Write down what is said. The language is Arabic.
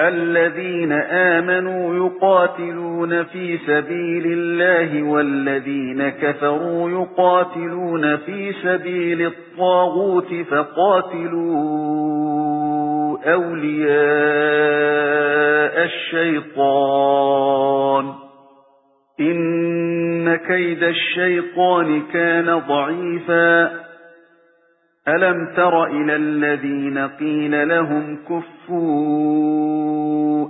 الَّذِينَ آمَنُوا يُقَاتِلُونَ فِي سَبِيلِ اللَّهِ وَالَّذِينَ كَفَرُوا يُقَاتِلُونَ فِي سَبِيلِ الطَّاغُوتِ فَقَاتِلُوا أَوْلِيَاءَ الشَّيْطَانِ. إِنَّ كَيْدَ الشَّيْطَانِ كَانَ ضَعِيفًا. أَلَمْ تَرَ إِلَى الَّذِينَ قِيلَ لَهُمْ كُفُّوا